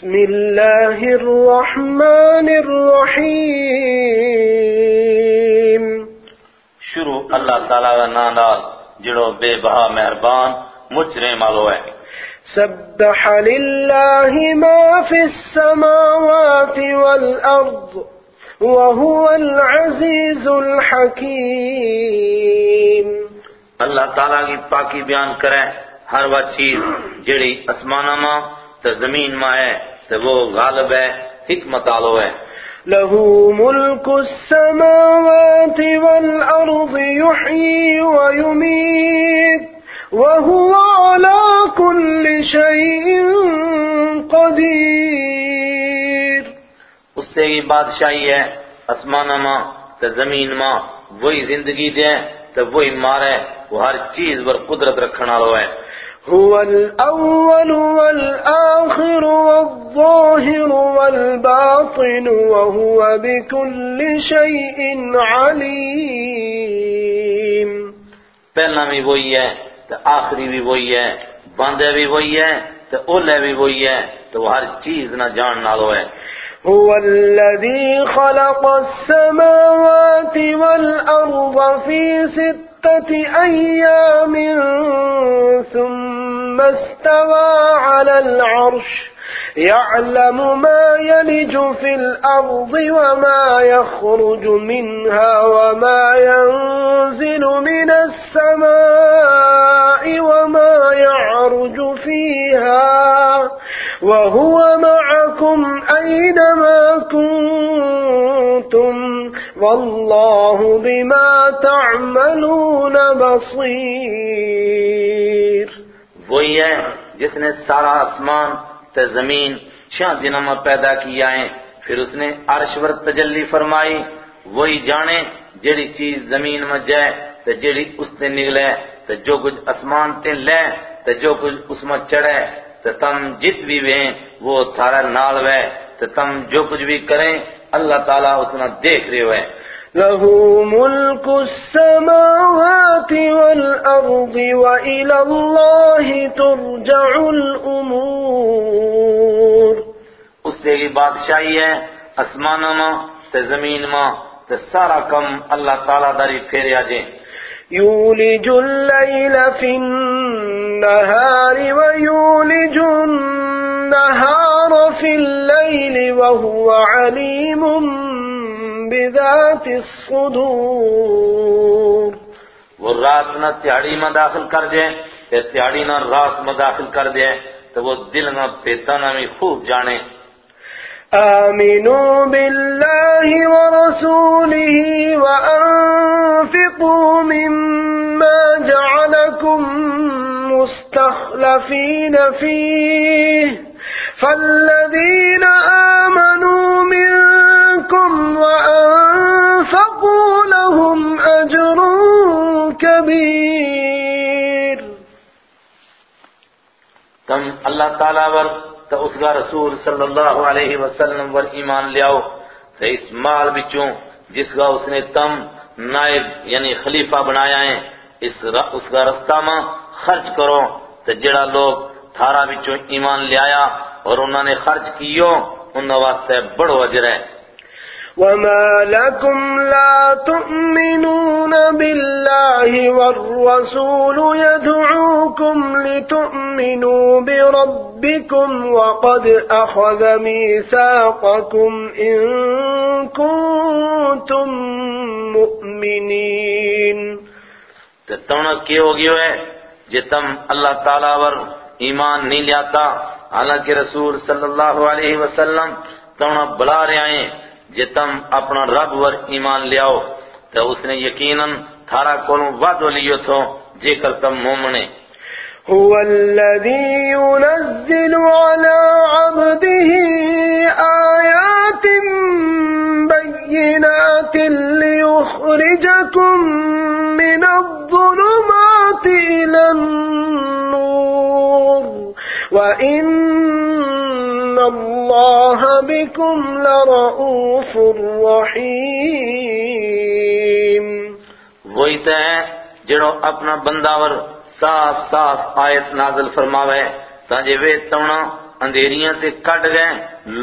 بسم الله الرحمن الرحيم. شروع اللہ تعالیٰ کا نام نال جڑو بے بہا مہربان مجرے مالو ہے۔ سبح لله ما في السماوات والأرض وهو العزيز الحكيم اللہ تعالیٰ کی پاکی بیان کرے ہر وہ چیز جڑی اسمانہ ماں تو زمین ماں ہے۔ تو وہ غالب ہے حکمت آلو ہے۔ له ملك السماوات والأرض يحيي ويميت وهو على كل شيء قدير اس سے کی بادشاہی ہے اسمانہ ماں تو زمین ماں وہی زندگی دے تو وہی مارے وہ ہر چیز پر قدرت رکھنا لو ہے۔ هو الأول والآخر والظاهر والباطن وهو بكل شيء عليم. پہلا بھی وہی ہے تو آخری بھی وہی ہے باندھے بھی وہی ہے تو اولے بھی وہی ہے تو ہر چیز نہ جان نالو ہے۔ هو الذي خلق السماوات والأرض في ستة أيام ثم استوى على العرش يعلم ما يلج في الأرض وما يخرج منها وما ينزل من السماء وما يعرج فيها وهو معكم أينما كنتم والله بما تعملون بصير وہی ہے جس نے سارا آسمان تے زمین چھا دنوں میں پیدا کیا ہے پھر اس نے عرش ور تجلی فرمائی۔ وہی جانے جڑی چیز زمین میں جائے تے جڑی اس نے نگلے۔ تے جو کچھ اسمان تے لے تے جو کچھ اس میں چڑھے۔ تے تم جت بھی ویں وہ تھارا نال وے۔ تے تم جو کچھ بھی کریں اللہ تعالیٰ اس نے دیکھ رہے ہوئے۔ له ملك السماوات والأرض وإلى الله ترجع الأمور. اس سے کی بادشاہی ہے اسمانوں میں تے زمین میں تے سارا کم اللہ تعالیٰ داری پھیرے آجیں يولج الليل في النهار ويولج النهار في الليل وهو عليم بذات الصدور۔ وہ رات نہ تیاڑی میں داخل کر جائے تے تیاڑی نہ رات میں داخل کر جائے تو وہ دل نہ پیتانہ میں خوب جانے۔ آمنوا بالله ورسوله وأنفقوا مما جعلكم مستخلفين فيه فالذين آمنوا منكم وأنفقوا لهم أجر كبير. تم اللہ تعالیٰ ور تو اس کا رسول صلی اللہ علیہ وسلم ور ایمان لیاؤ تو اس مال بچوں جس کا اس نے تم نائب یعنی خلیفہ بنایا ہے، اس اس کا رستہ میں خرچ کرو۔ تو جڑا لوگ تھارا بچوں ایمان لیایا اور انہوں نے خرچ کیو، ان واسطے بڑو اجر ہے۔ وما لكم لا تؤمنون بالله والرسول يدعوكم لتؤمنوا بربكم وقد أخذ ميثاقكم إن كنتم مؤمنين تو تونا کی ہو گئے ہے جے تم اللہ تعالیٰ ور ایمان نہیں لیاتا، حالانکہ رسول صلی اللہ علیہ وسلم تونا بلا رہے آئیں جے تم اپنا رب ور ایمان لیاؤ، تو اس نے یقیناً تھارا کولوں وعدو لیو تھو، جے کر تم مومنے هو الذي ينزل على عبده آيات بينات ليخرجكم من الظلمات إلى النور، وإن الله بكم لرؤوف رحيم وہی تو ہے جڑو اپنا بنداور صاف صاف آیت نازل فرماوے، تاجے وے تونا اندھیریاں تے کٹ گئے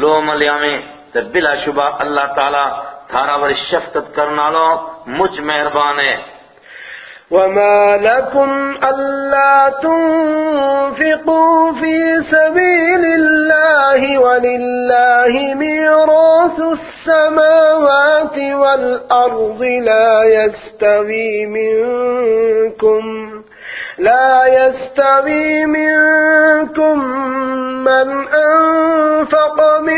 لو ملیاویں تے بلا شبہ اللہ تعالی تھارا ور شفقت کرنا لو مجھ مہربان ہے۔ وما لكم ألا تنفقوا في سبيل الله ولله ميراث السماوات والأرض لا يستوي منكم لا يستوي منكم من أنفق من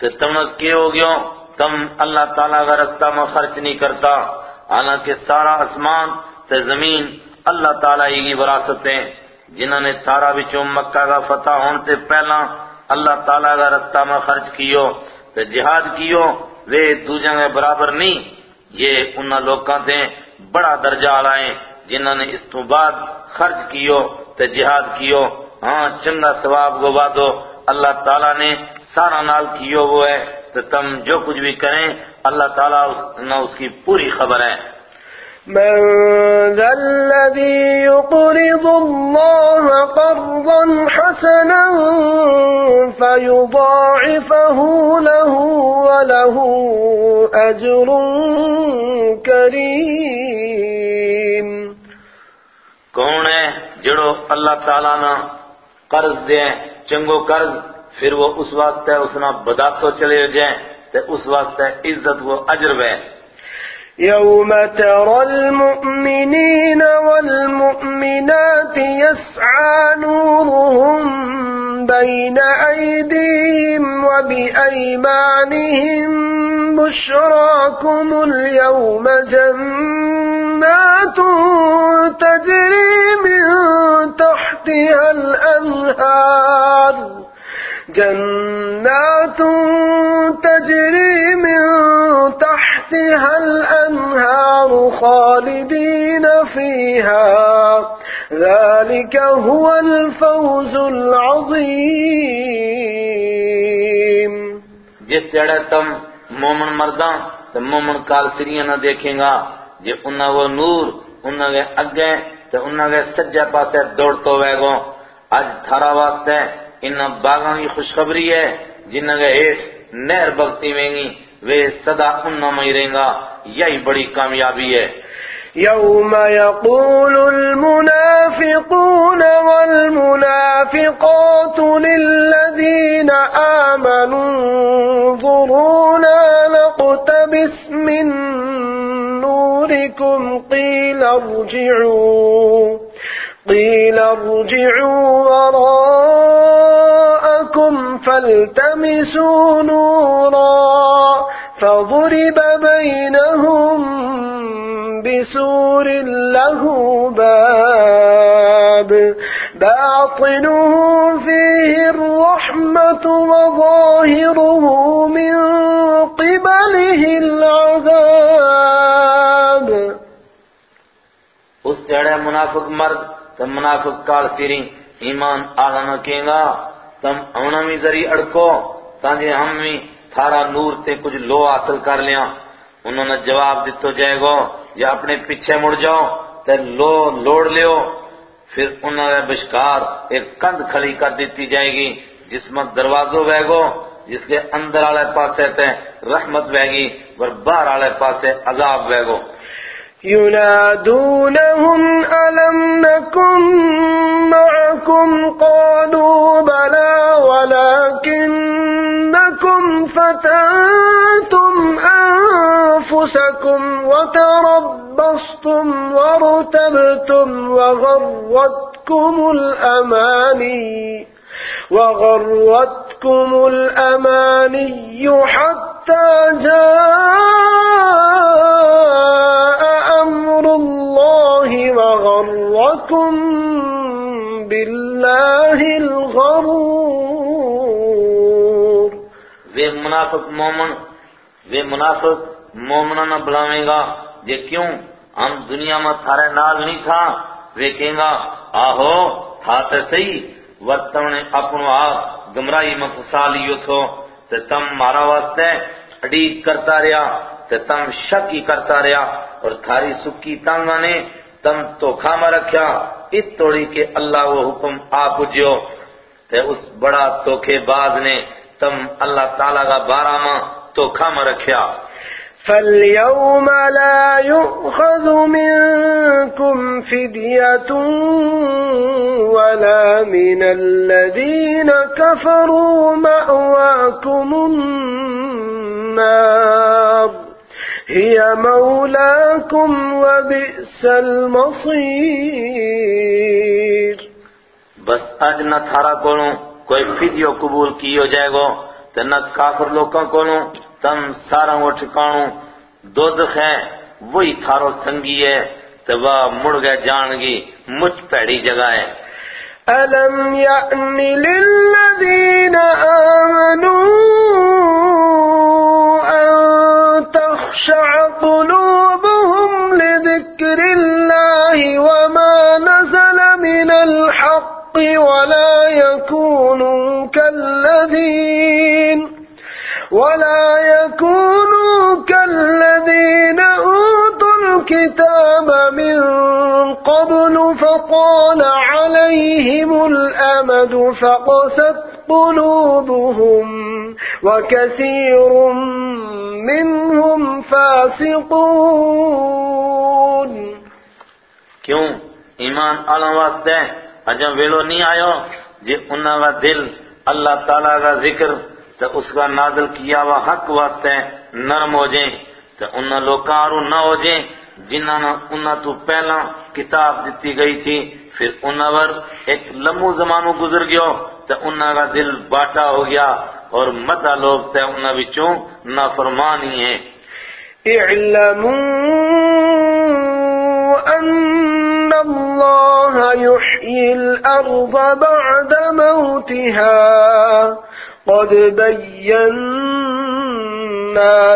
کہ تم کے ہو گیا تم اللہ تعالیٰ کا رستہ میں خرچ نہیں کرتا۔ حالانکہ سارا اسمان تے زمین اللہ تعالیٰ ہی کی وراثتیں جنہوں نے تارا بچوں مکہ کا فتح ہونے سے پہلا اللہ تعالیٰ کا رستہ میں خرچ کیو تے جہاد کیو۔ وہ دوجہ میں برابر نہیں، یہ انہاں لوکاں تے بڑا درجہ آلائیں جنہوں نے اس تو بعد خرچ کیو تے جہاد کیو۔ ہاں چنگا ثواب گوا دو۔ اللہ تعالیٰ نے سارا نال کیو وہ ہے تو تم جو کچھ بھی کریں اللہ تعالیٰ نہ اس کی پوری خبر ہے۔ من ذا الذي يقرض الله قرضا حسنا فيضاعفه له وله أجر كريم۔ کون ہے؟ جڑو اللہ تعالیٰ نہ قرض دے چنگو قرض۔ پھر وہ اس واسطے اس نہ بداتو چلے جائیں تے اس واسطے عزت وہ عجر ہے يوم ترى المؤمنين والمؤمنات يسعى نورهم بين أيديهم وبأيمانهم بشراكم اليوم جنات تجري من تحتها الأنهار جنات تجري من تحتها الأنهار خالدين فيها. ذلك هو الفوز العظيم. جس جڑے تم مومن مرداں تو مومن کالسریاں نہ دیکھیں گا، جے انہاں وہ نور، انہاں کے اگے تو انہاں کے سجے پاسے دوڑتو وے گو۔ اج تھارا واسطے انہاں باغاں کی خوشخبری ہے، جنہاں کے ہیٹھ نہر بگتی میں گی وہ صدا انہاں میں رہیں گا یہی بڑی کامیابی ہے۔ يوم يقول المنافقون والمنافقات للذين آمنوا، انظرونا نقتبس من نوركم قيل ارجعوا۔ قيل ارجعوا وراءكم فالتمسوا نورا فضرب بينهم بسور له باب باطنه فيه الرحمة وظاهره من قبله العذاب اس جڑے منافق مرد تم منافق کال سیری ایمان آگا نہ کہیں گا، تم اونا میں ذریع اڑکو تانجے ہم میں تھارا نور تے کچھ لو حاصل کر لیا انہوں نے جواب دیتو جائے گو، یا اپنے پیچھے مڑ جاؤ، تے لو لوڑ لیو۔ پھر انہوں نے بشکار ایک کند کھڑی کر دیتی جائے گی، جس میں دروازوں بہ گو، جس کے اندر والے پاسے تے رحمت بہ گی، اور باہر والے پاسے عذاب بہ گو۔ ينادونهم ألم نكن معكم؟ قالوا بلى ولكنكم فتنتم أنفسكم وتربصتم وارتبتم وغرتكم الأماني وغرتكم الأماني حتى جاء الله وغركم بالله الغرور. وے منافق مومن، وے منافق مومنہ نہ بلاویں گا، جے کیوں؟ ہم دنیا میں تھارے نال نہیں تھا۔ وے کہیں گا، آہو، تھا تے صحیح ورتم نے اپنو آپ گمراہی میں فسا لیو تھو۔ تے تم مارا واسطے اڈیق کرتا رہا تے تم شک ہی کرتا رہا اور تھاری سکی تانگا نے تم تو کھاما رکھیا، اس توڑی کے اللہ وہ حکم آ پجیو۔ تے اس بڑا توکھے باز نے تم اللہ تعالیٰ کا بارہ ماں تو کھاما رکھیا۔ فاليوم لا يؤخذ منكم فدية ولا من الذين كفروا مأواكم النار۔ هي مولاكم وبئس المصير. بس اج نہ تھارا کولوں کوئی فدیو قبول کیو جائے گو تے نہ کافر لوکاں کولوں تم سارا وہ ٹھکانو دوزخ ہے وہی تھارو سنگی ہے تے وہ مڑ گئے جان گی مجھ پیڑی جگہ ہے۔ ألم يأن للذين ولا يكونوا كالذين أوتوا الكتاب من قبل فطال عليهم الأمد فقست قلوبهم وكثير منهم فاسقون. کیوں؟ ایمان آلوں واسطے اجم ویلو نہیں آئو جی انہاں کا دل اللہ تعالیٰ کا ذکر تو اس کا نازل کیا ہوا حق واسطے نرم ہو جائیں تو انہاں لوکاں نہ ہو جائیں جنہاں نے انہاں تو پہلا کتاب دیتی گئی تھی پھر انہاں ور ایک لمو زمانو گزر گیو تو انہاں کا دل باٹا ہو گیا اور مدہ لوگ تے انہاں بچوں نافرمان ہی ہیں۔ اعلموا أن الله يحيي الأرض بعد موتها قد بينا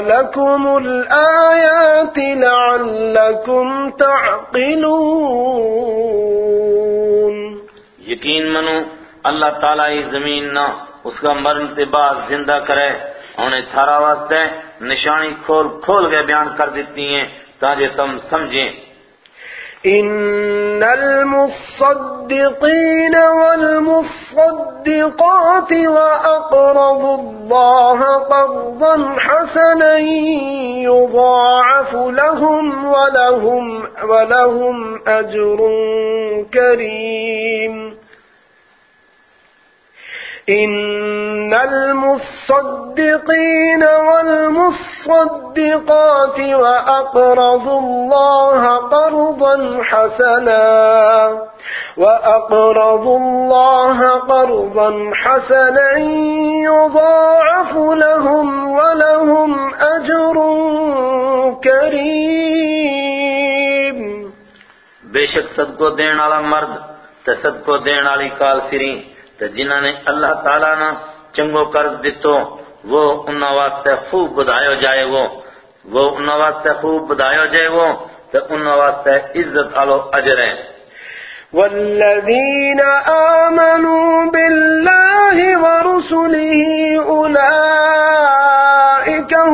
لكم الآيات لعلكم تعقلون یقین منو، اللہ تعالیٰ ہی زمین نہ اس کا مرن کے بعد زندہ کرے، انہیں تھارا واسطے نشانی کھول کھول کے بیان کر دیتی ہیں تاکہ تم سمجھیں۔ إن المصدقين والمصدقات وأقرضوا الله قرضا حسنا يضاعف لهم ولهم, ولهم أجر كريم إن المصدقين والمصدقات وأقرضوا الله قرضا حسنا وأقرضوا الله قرضا حسنا يضاعف لهم ولهم أجر كريم بے شک صدقو دین والا مرد تے صدقو دین والی کال سری تے جنہاں نے اللہ تعالیٰ نہ چنگو قرض دیتو وہ انہاں واسطے خوب بدایو جائے وہ۔ وہ انہاں واسطے خوب بدایو جائے وہ، تے انہاں واسطے عزت آلو اجر ہے والذين آمنوا بالله ورسله أولئك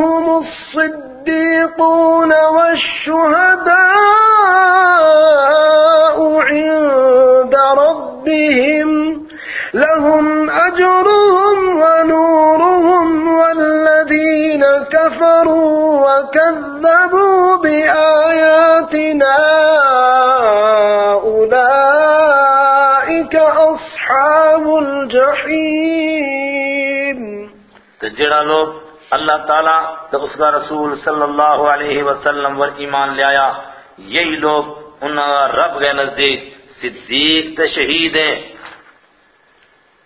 هم الصديقون والشهداء لهم أجرهم ونورهم والذين كفروا وكذبوا بآياتنا أولئك أصحاب الجحيم. تو لوگ اللہ تعالیٰ تو اس کا رسول صلی اللہ علیہ وسلم ور ایمان لے آیا، یہی لوگ انہاں رب گئے نزدیک صدیق تے شہید ہیں۔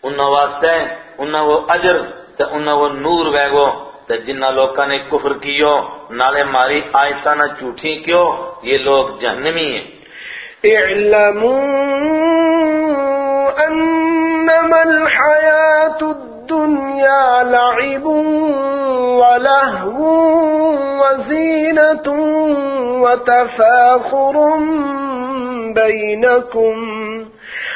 انہاں واسطے انہاں وہ اجر تے انہاں وہ نور وے گو تے جنہ لوکاں نے کفر کیو، نالے ماری آیتاں نہ جھوٹی کیو، یہ لوگ جہنمی ہیں۔ اعلموا إنما الحياة الدنيا لعب ولهو وزينة وتفاخر بينكم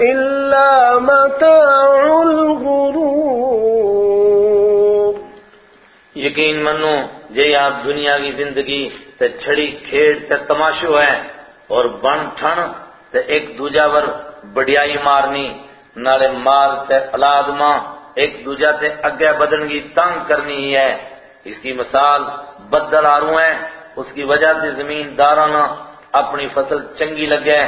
إلا متاع الغرور. یقین منو جے آپ دنیا کی زندگی تے چھڑی کھیڑ تے تماشو ہے اور بن ٹھن تے ایک دوجا ور بڑیائی مارنی، نالے مال تے اولاد ماں ایک دوجا تے اگے بدن کی تنگ کرنی ہی ہے۔ اس کی مثال بدل آروں ہے اس کی وجہ سے زمین دارانا اپنی فصل چنگی لگے،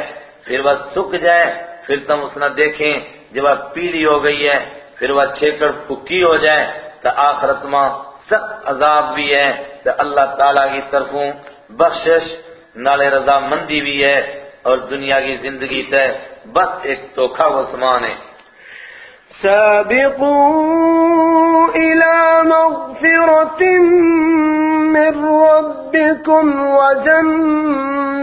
پھر وہ سک جائے، پھر تم اس نہ دیکھیں جب وہ پیلی ہو گئی ہے، پھر وہ چھیکڑ پکی ہو جائے، تو آخرت ماں سخت عذاب بھی ہے، تو اللہ تعالیٰ کی طرفوں بخشش، نالے رضا مندی بھی ہے، اور دنیا کی زندگی تے بس ایک توکھا و سمان ہے۔ سابقوا إلى مغفرة من ربكم وجنة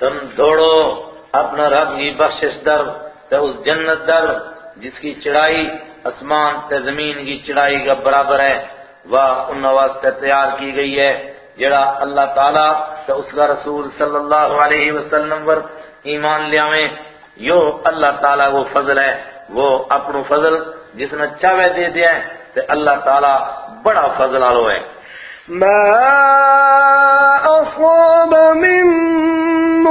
تم دوڑو، اپنا رب کی بخشش در، تے اس جنت در، جس کی چڑھائی اسمان تے زمین کی چڑھائی کا برابر ہے۔ وہ ان واسطے تیار کی گئی ہے، جڑا اللہ تعالیٰ تے اس کا رسول صلی اللہ علیہ وسلم پر ایمان لیاویں یو اللہ تعالیٰ وہ فضل ہے، وہ اپنو فضل جس نے چاہے دے دیا ہے، تے اللہ تعالیٰ بڑا فضل آلو ہے۔ ما أصاب من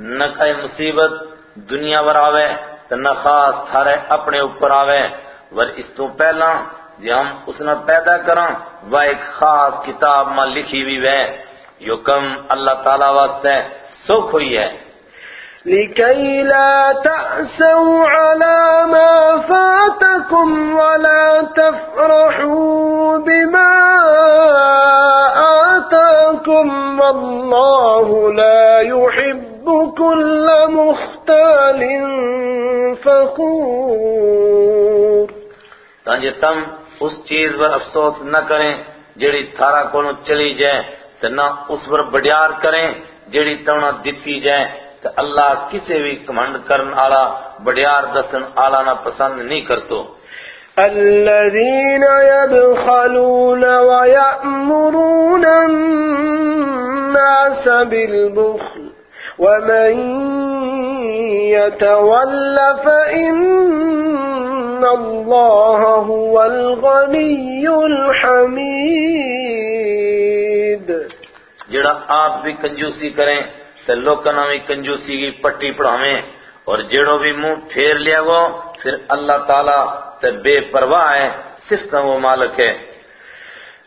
نہ کئی مصیبت، دنیا ور آوے تو نہ خاص تھارے اپنے اوپر آوے۔ ور اس تو پہلا جی ہم اس نے پیدا کراں وہ ایک خاص کتاب میں لکھی بھی وے۔ یو کم اللہ تعالیٰ واسطے سکھ ہوئی ہے۔ لكي لا تأسوا على ما فاتكم ولا تفرحوا بما آتاكم والله لا يحب كل مختال فخور. تانجے تم اس چیز پر افسوس نہ کریں جڑی تھارا کونو چلی جائے تو نہ اس پر بڑیار کریں جڑی تونا دتی جائے تو اللہ کسے بھی کمنڈ کرن آلا بڑیار دسن آلا نہ پسند نہیں کرتو۔ الذين يبخلون ويأمرون الناس بالبخل ومن يتول فإن الله هو الغني الحميد جڑا آپ بھی کنجوسی کریں تو لوکنا بھی کنجوسی کی پٹی پڑھاویں اور جڑو بھی منہ پھیر لیا گو پھر اللہ تعالیٰ تے بے پرواہ ہے صرف وہ مالک ہے۔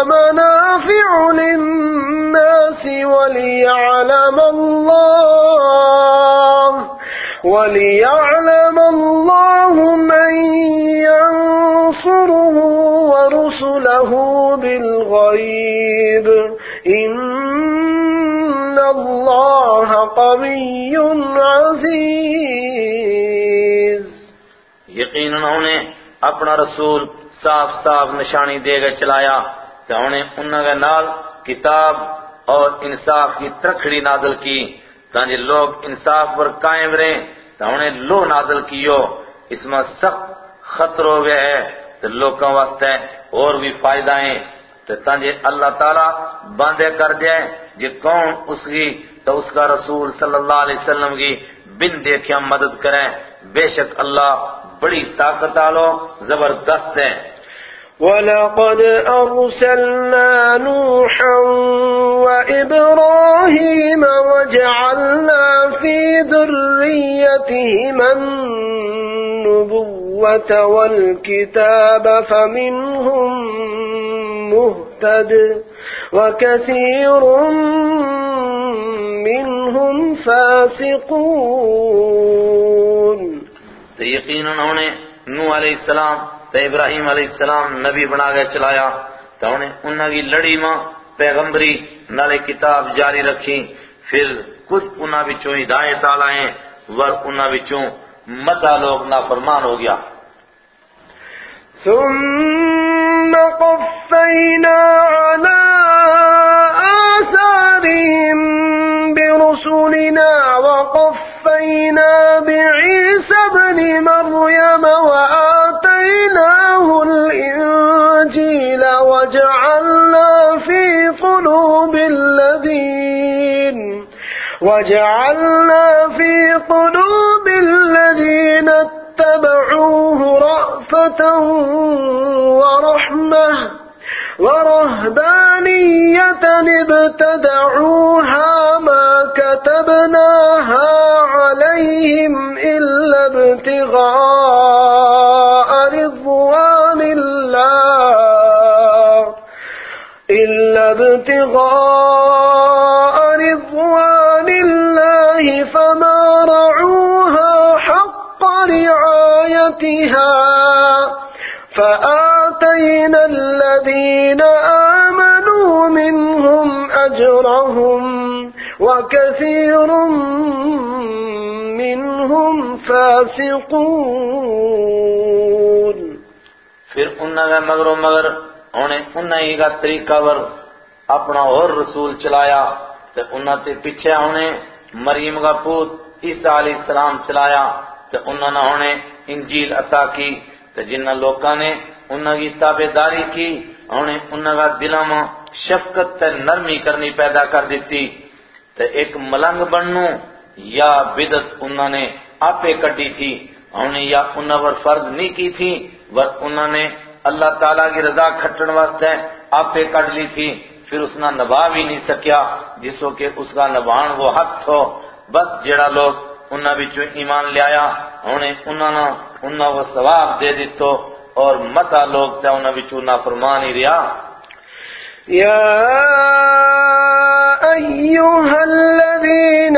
ومنافع للناس وليعلم الله وليعلم الله من ينصره ورسله بالغيب. إن الله قوي عزيز. یقیناً انہیں اپنا رسول صاف صاف نشانی دے گئے چلایا۔ کہ انہیں انہوں کے نال کتاب اور انصاف کی ترکھڑی نازل کی۔ تاکہ لوگ انصاف پر قائم رہیں تو انہیں لو نازل کیو۔ اس میں سخت خطر ہو گئے ہے تو لوگوں واسطے اور بھی فائدہ ہیں۔ تو تاکہ اللہ تعالیٰ باندھے کر جائے جی کون اس کی تو اس کا رسول صلی اللہ علیہ وسلم کی بن دیکھیا مدد کریں۔ بے شک اللہ بڑی طاقت آلو زبردست ہے ولقد أرسلنا نوحا وإبراهيم وجعلنا في ذريتهما النبوة والكتاب فمنهم مهتد وكثير منهم فاسقون. تو یقیناً انہوں نے نو علیہ السلام تو ابراہیم علیہ السلام نبی بنا کے چلایا تو انہیں انہوں کی لڑی ماں پیغمبری نالے کتاب جاری رکھی۔ پھر کچھ انہوں بچوں ہدایت آلائیں ور انہوں بچوں مدہ لوگ نافرمان ہو گیا۔ ثم قفينا على آثارهم برسلنا وقفينا بعيسى ابن مريم وآتيناه وجعلنا في قلوب الذين وجعلنا في قلوب الذين اتبعوه رأفة ورحمة ورهبانية ابتدعوها ما كتبناها عليهم إلا ابتغاء ابتغاء رضوان الله فما رعوها حق رعايتها فآتينا الذين آمنوا منهم أجرهم وكثير منهم فاسقون. پھر انہوں نے مگر مگر، انہیں انہیں ہی کا طریقہ ور اپنا اور رسول چلایا تو انہوں تے پیچھے انہیں مریم کا پوت عیسیٰ علیہ السلام چلایا تو انہوں نے انہیں انجیل عطا کی تو جنہ لوکاں نے انہوں کی تابعداری کی انہیں انہوں کا دلوں میں شفقت تے نرمی کرنی پیدا کر دیتی تو ایک ملنگ بننو یا بدت انہوں نے آپے کٹی تھی انہیں یا انہوں پر فرض نہیں کی تھی، ور انہوں نے اللہ تعالیٰ کی رضا کھٹن واسطے آپے کٹ لی تھی۔ پھر اس نے نبھا بھی نہیں سکیا، جس کو کہ اس کا نبھان وہ حق تھو۔ بس جڑا لوگ انہوں بچوں ایمان لے آیا انہیں انہوں نے انہوں کو ثواب دے دیتو اور متا لوگ تے انہوں بچوں نافرمان ہی رہا يا أيها الذين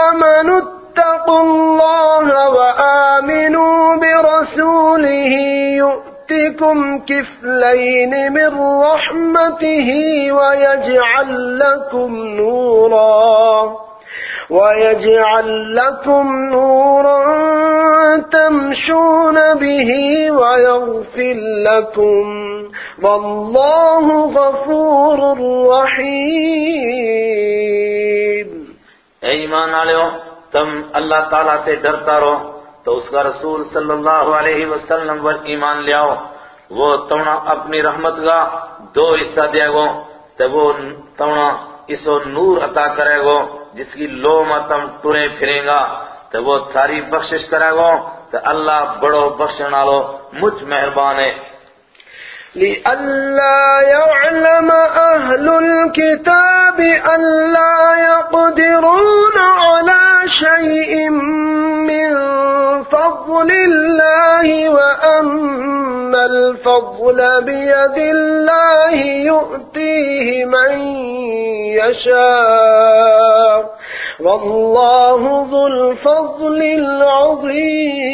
آمنوا اتقوا الله وآمنوا برسوله يؤتكم كفلين من رحمته ويجعل لكم نورا ويجعل لكم نورا تمشون به ويغفر لكم والله غفور رحيم اے ایمان والو، تم اللہ تعالیٰ سے ڈرتا رہو۔ تو اس کا رسول صلی اللہ علیہ وسلم پر ایمان لیاؤ وہ تونا اپنی رحمت کا دو حصہ دے گو۔ تو وہ تونا اسو نور عطا کرے گو، جس کی لو متم ٹرے پھرے گا۔ تو وہ تھاری بخشش کرے گا تو اللہ بڑو بخشن والو مجھ مہربان ہے۔ لئلا يعلم أهل الكتاب ألا يقدرون على شيء من فضل الله وأن الفضل بيد الله يؤتيه من يشاء والله ذو الفضل العظيم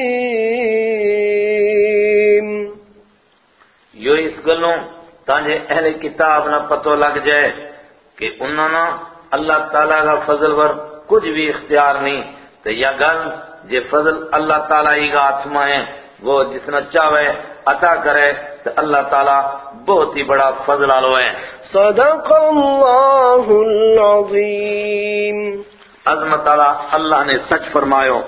یو اس گلوں تانجے اہل کتاب نہ پتو لگ جائے کہ انہوں نے اللہ تعالیٰ کا فضل ور کچھ بھی اختیار نہیں، تو یا گل جے فضل اللہ تعالیٰ ہی کا میں ہے وہ جس نے چاہے عطا کرے تو اللہ تعالیٰ بہت ہی بڑا فضل آلو ہے۔ صدق الله العظيم عظمت تعالیٰ اللہ نے سچ فرماયો